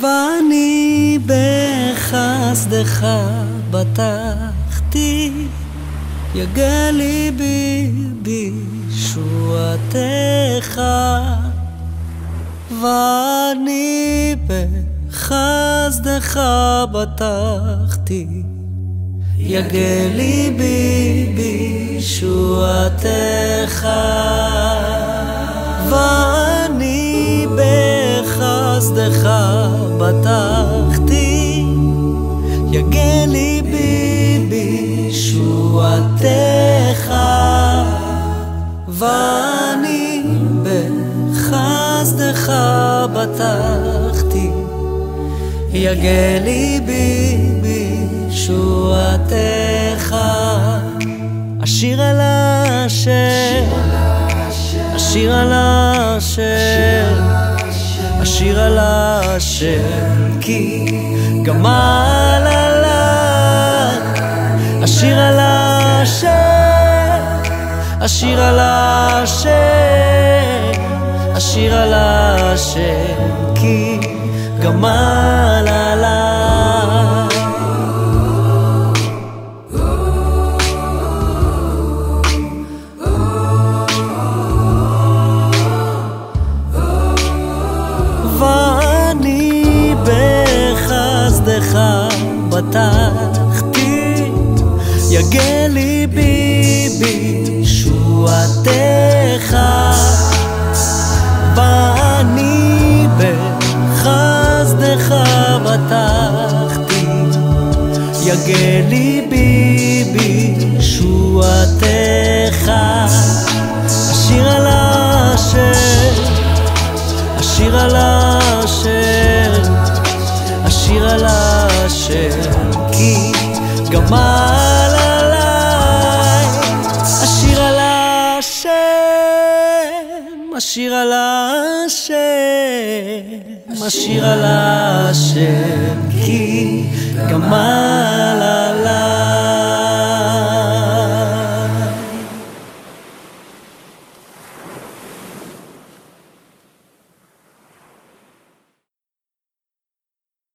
ואני בחסדך בטחתי, יגע ליבי בישועתך. ואני בחסדך בטחתי, יגע ליבי בישועתך. בחסדך בטחתי, יגע ליבי בישועתך. ואני בחסדך בטחתי, יגע ליבי בישועתך. אשיר על השם, אשיר על השם, אשיר על השם, כי גמל עליי. אשיר על השם, אשיר על השם, אשיר על השם, כי גמל בטחתי, יגע ליבי בישועתך. ואני בחסדך בטחתי, יגע ליבי בישועתך. אשיר על השם אשיר על השם, אשיר על השם, כי גמל עליי. אשיר על השם, אשיר על השם, אשיר על השם, כי גמל.